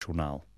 Jornal.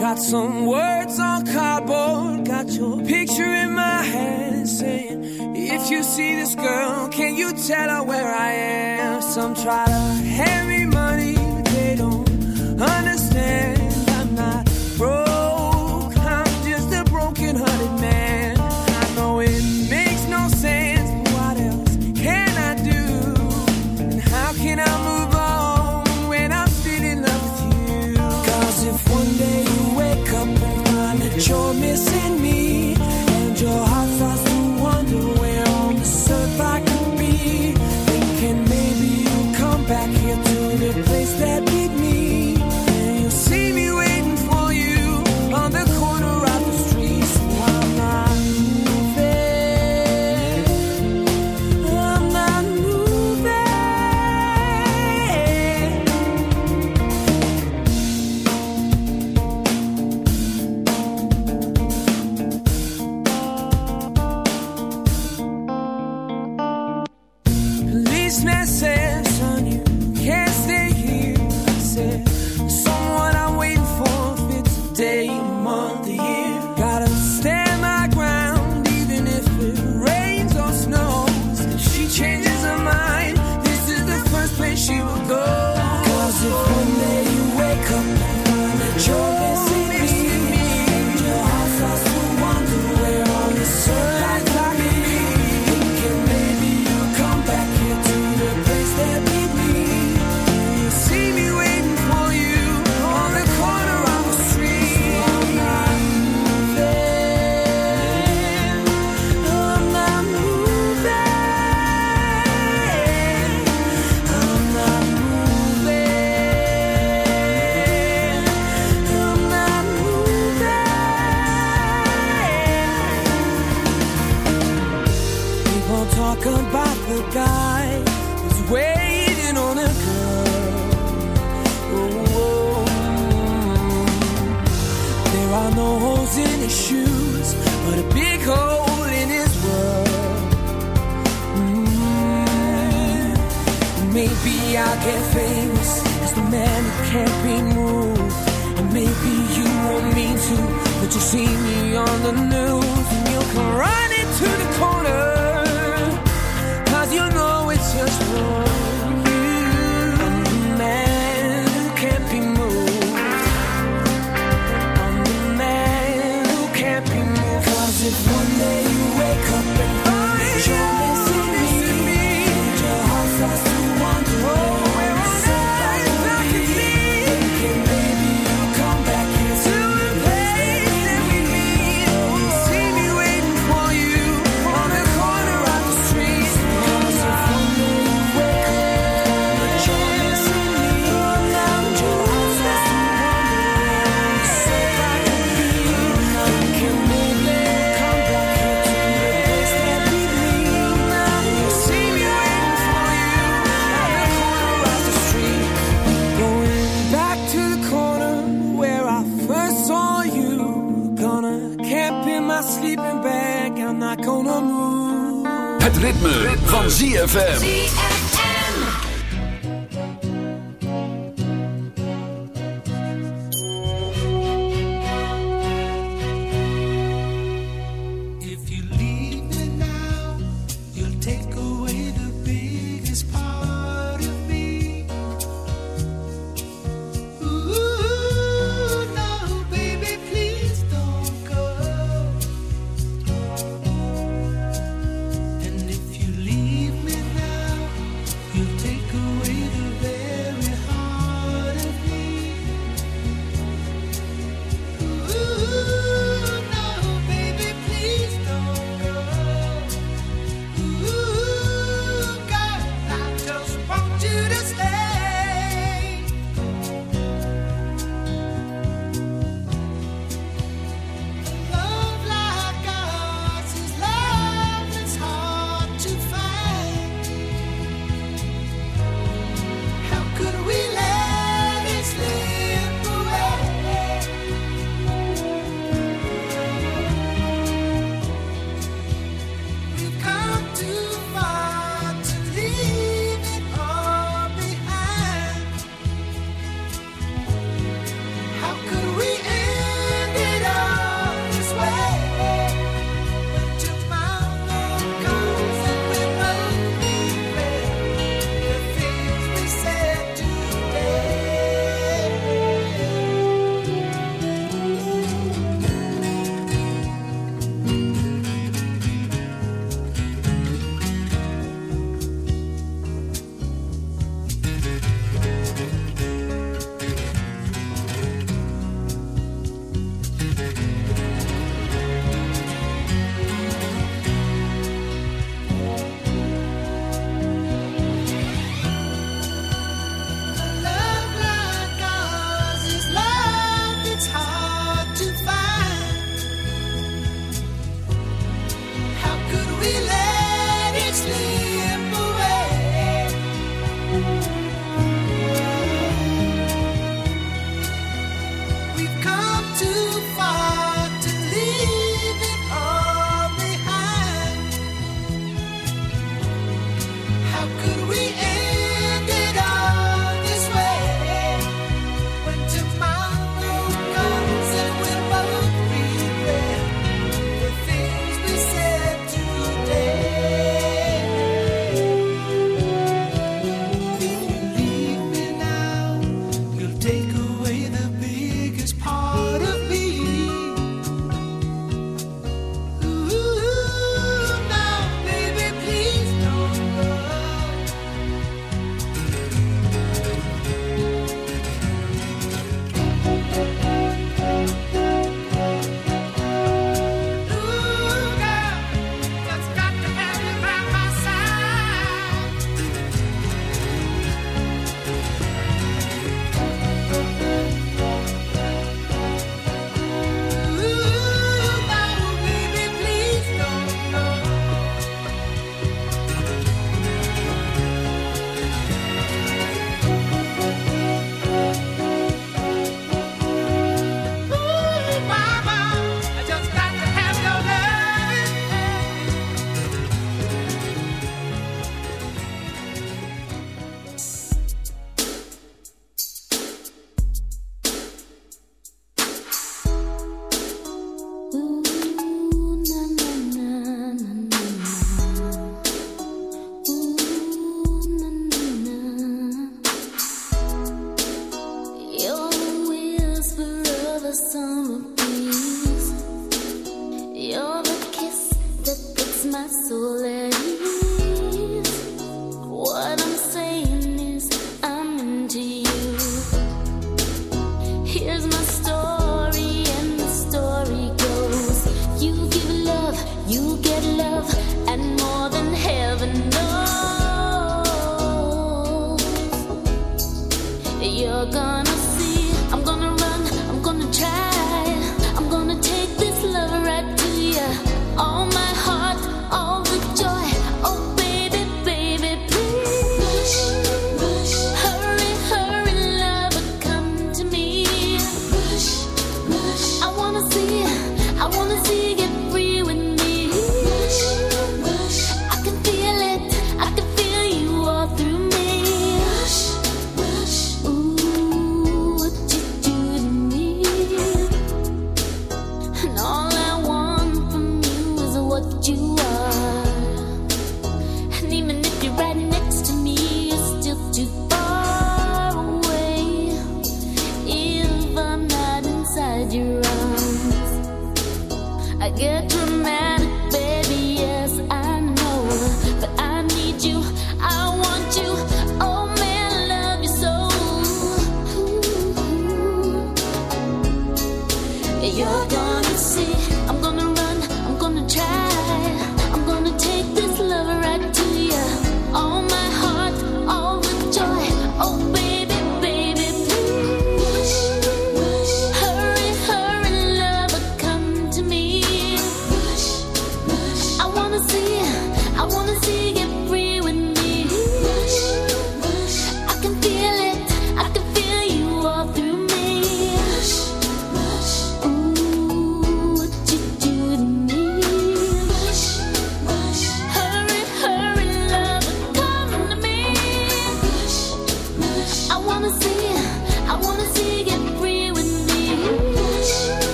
Got some words on cardboard, got your picture in my hand saying, If you see this girl, can you tell her where I am? Some try to hand me money, they don't understand. you're missing me.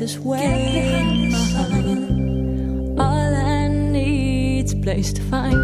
Is where all I need's place to find.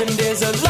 And there's a lot.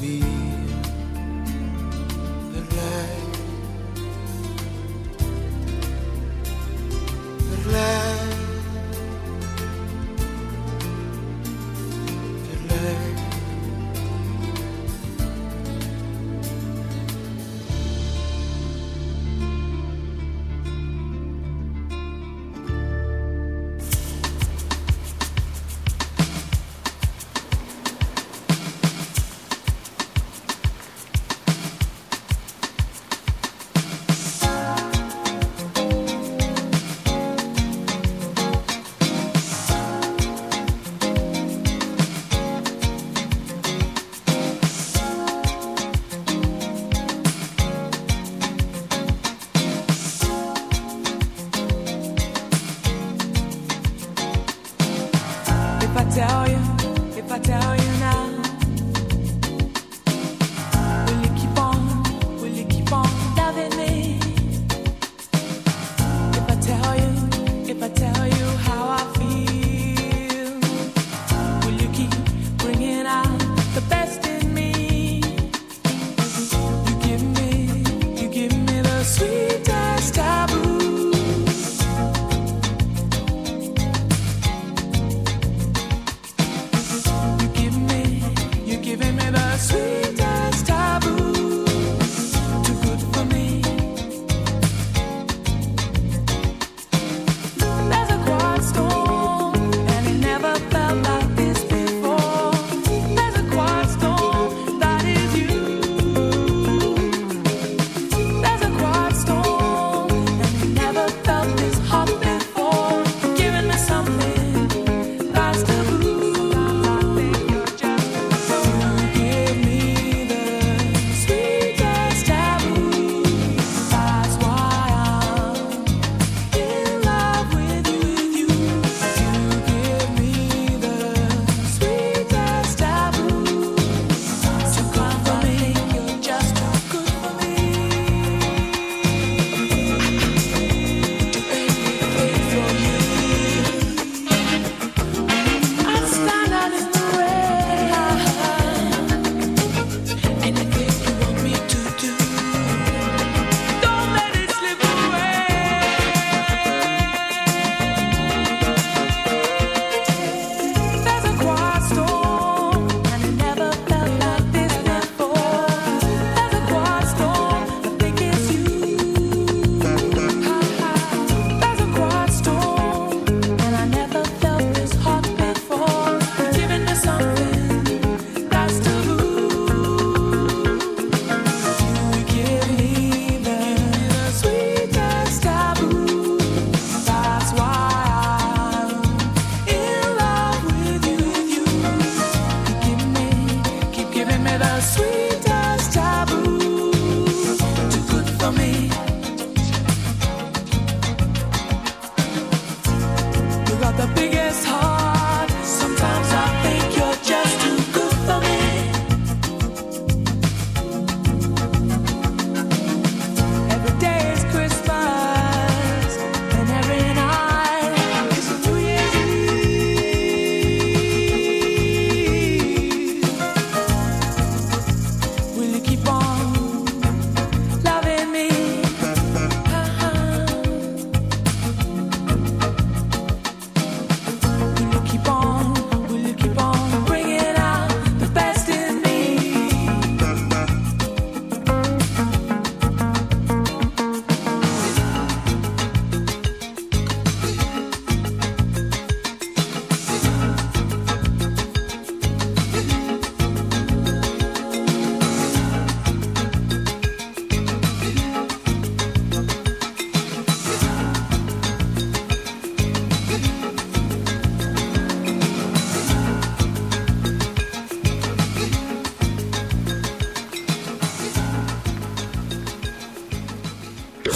Be.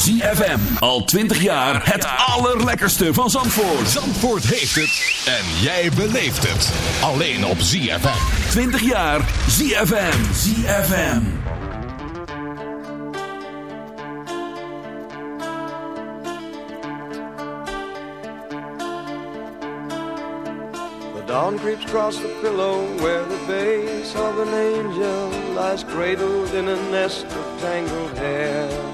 ZFM, al 20 jaar het allerlekkerste van Zandvoort. Zandvoort heeft het en jij beleeft het. Alleen op ZFM. 20 jaar ZFM. ZFM. The dawn creeps across the pillow where the face of an angel lies cradled in a nest of tangled hair.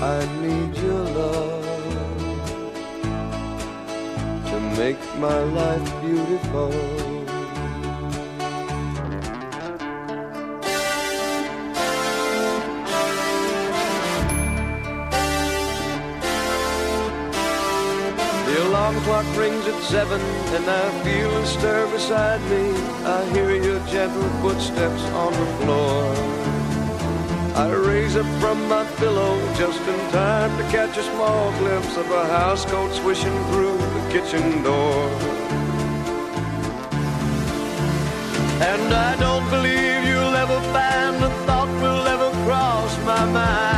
I need your love to make my life beautiful. The alarm clock rings at seven, and I feel a stir beside me. I hear your gentle footsteps on the floor. I raise up from my pillow just in time to catch a small glimpse of a housecoat swishing through the kitchen door. And I don't believe you'll ever find a thought will ever cross my mind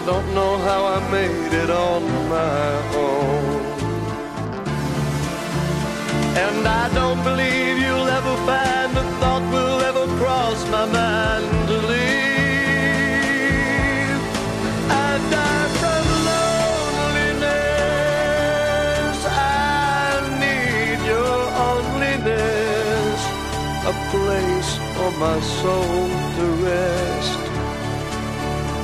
I don't know how I made it on my own. And I don't believe you'll ever find a thought will ever cross my mind to leave. I die from loneliness. I need your onlyness, a place for my soul to rest.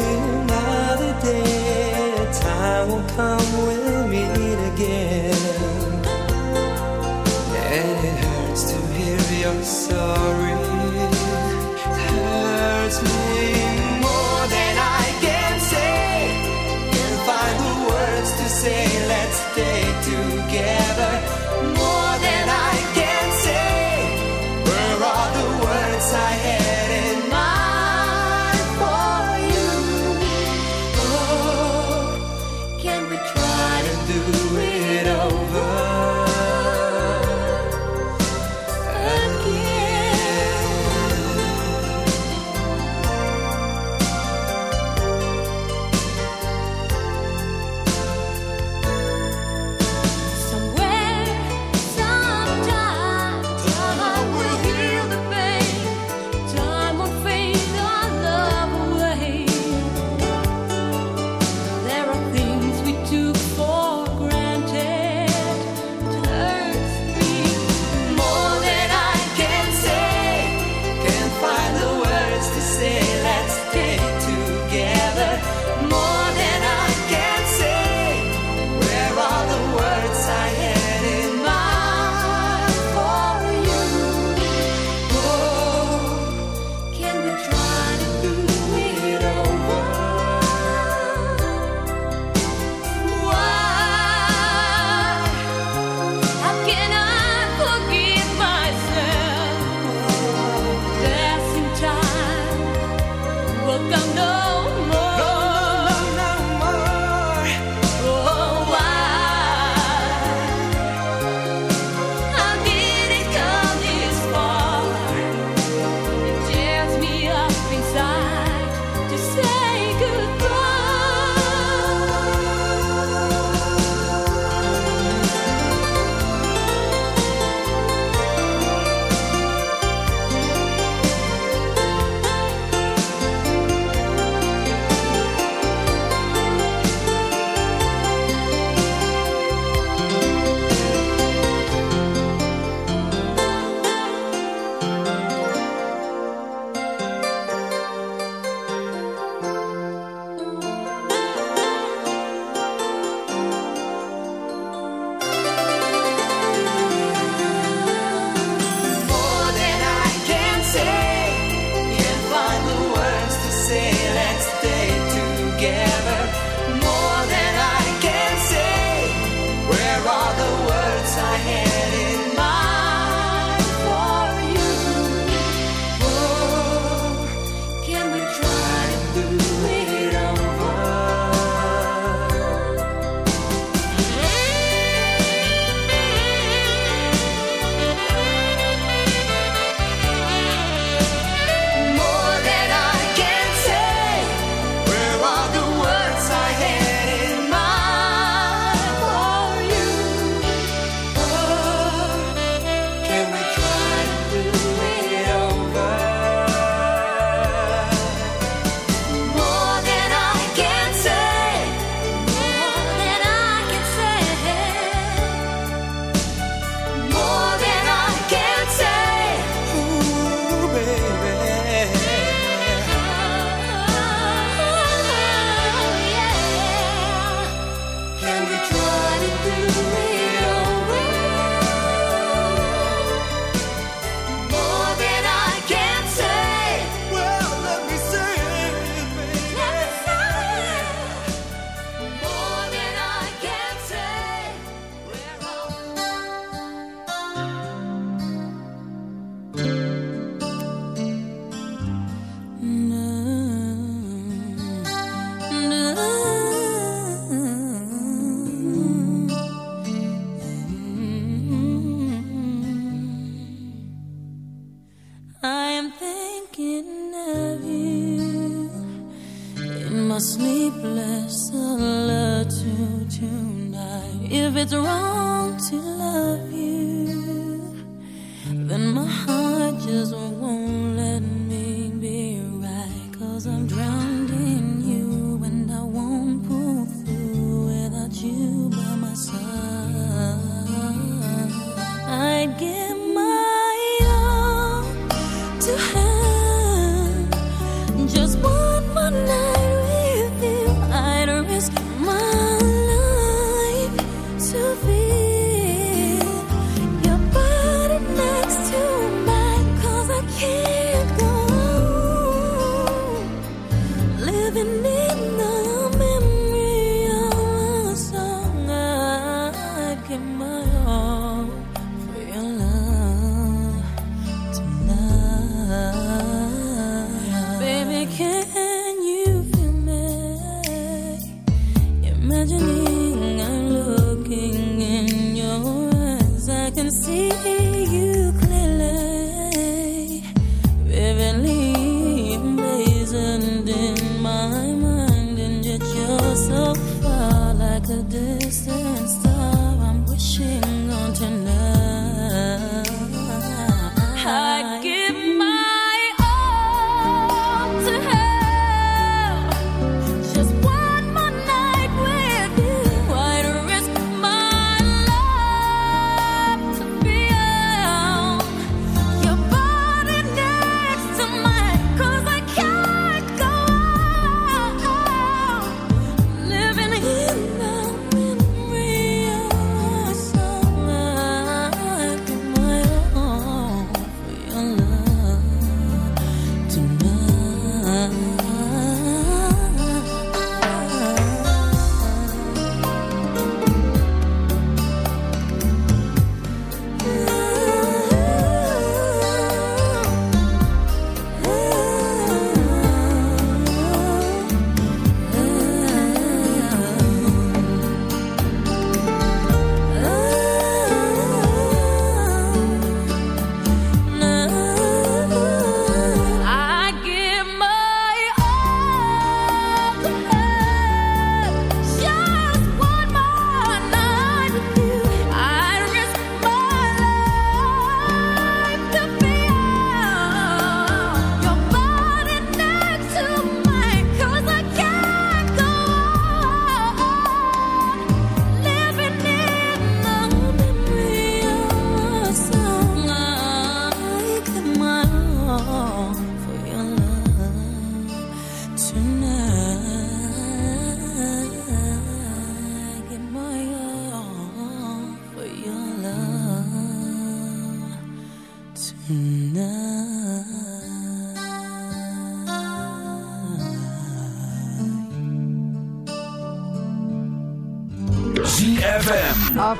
Another day, time will come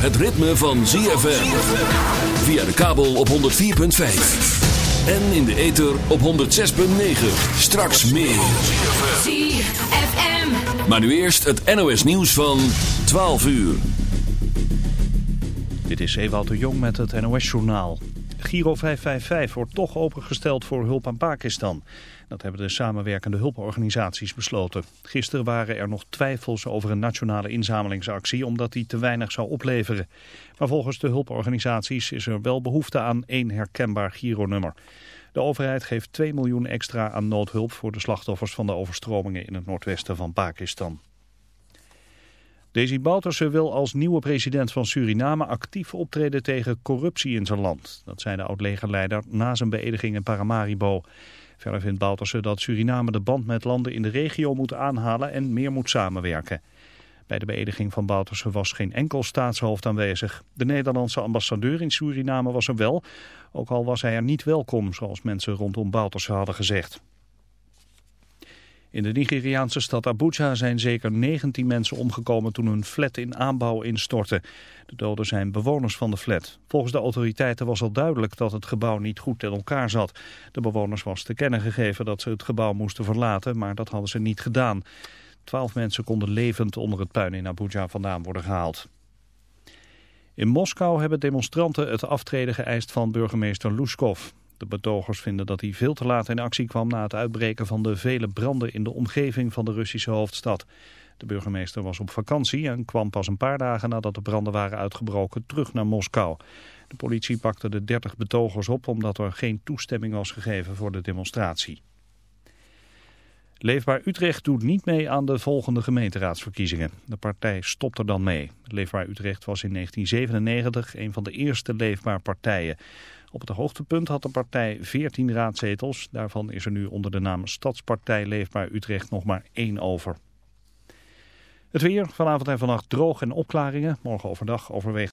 Het ritme van ZFM. Via de kabel op 104.5. En in de ether op 106.9. Straks meer. ZFM. Maar nu eerst het NOS nieuws van 12 uur. Dit is Ewout de Jong met het NOS-journaal. Giro 555 wordt toch opengesteld voor hulp aan Pakistan. Dat hebben de samenwerkende hulporganisaties besloten. Gisteren waren er nog twijfels over een nationale inzamelingsactie omdat die te weinig zou opleveren. Maar volgens de hulporganisaties is er wel behoefte aan één herkenbaar Giro-nummer. De overheid geeft 2 miljoen extra aan noodhulp voor de slachtoffers van de overstromingen in het noordwesten van Pakistan. Desi Bouterse wil als nieuwe president van Suriname actief optreden tegen corruptie in zijn land. Dat zei de oud-legerleider na zijn beëdiging in Paramaribo. Verder vindt Bouterse dat Suriname de band met landen in de regio moet aanhalen en meer moet samenwerken. Bij de beëdiging van Bouterse was geen enkel staatshoofd aanwezig. De Nederlandse ambassadeur in Suriname was er wel, ook al was hij er niet welkom, zoals mensen rondom Bouterse hadden gezegd. In de Nigeriaanse stad Abuja zijn zeker 19 mensen omgekomen toen een flat in aanbouw instortte. De doden zijn bewoners van de flat. Volgens de autoriteiten was al duidelijk dat het gebouw niet goed in elkaar zat. De bewoners was te kennen gegeven dat ze het gebouw moesten verlaten, maar dat hadden ze niet gedaan. Twaalf mensen konden levend onder het puin in Abuja vandaan worden gehaald. In Moskou hebben demonstranten het aftreden geëist van burgemeester Luskov. De betogers vinden dat hij veel te laat in actie kwam na het uitbreken van de vele branden in de omgeving van de Russische hoofdstad. De burgemeester was op vakantie en kwam pas een paar dagen nadat de branden waren uitgebroken terug naar Moskou. De politie pakte de 30 betogers op omdat er geen toestemming was gegeven voor de demonstratie. Leefbaar Utrecht doet niet mee aan de volgende gemeenteraadsverkiezingen. De partij stopt er dan mee. Leefbaar Utrecht was in 1997 een van de eerste leefbaar partijen. Op het hoogtepunt had de partij 14 raadzetels. Daarvan is er nu onder de naam Stadspartij Leefbaar Utrecht nog maar één over. Het weer, vanavond en vannacht droog en opklaringen. Morgen overdag overwegend.